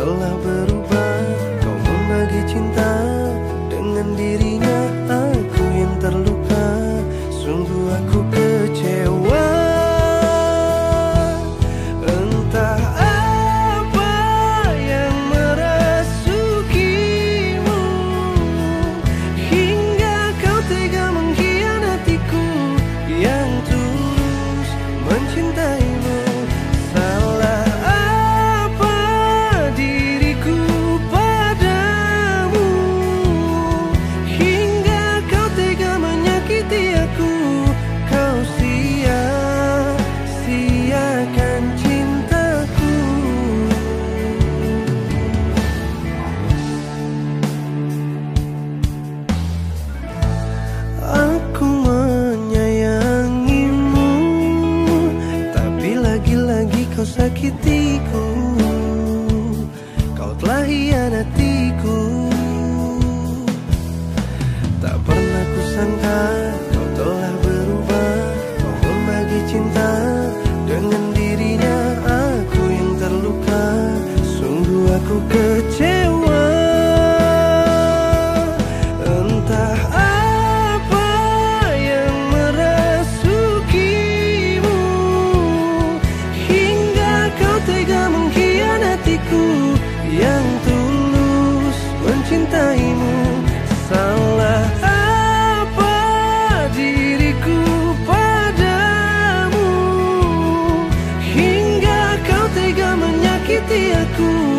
telah berubah. Kau membagi cinta kau sakitiku Kau telah hianatiku. Tak pernah kusangka kau telah berubah. Kau membagi cinta dengan dirinya. Aku yang terluka. Sungguh aku kecewa Yang tulus mencintaimu. Salah apa diriku padamu? Hingga kau tega menyakiti aku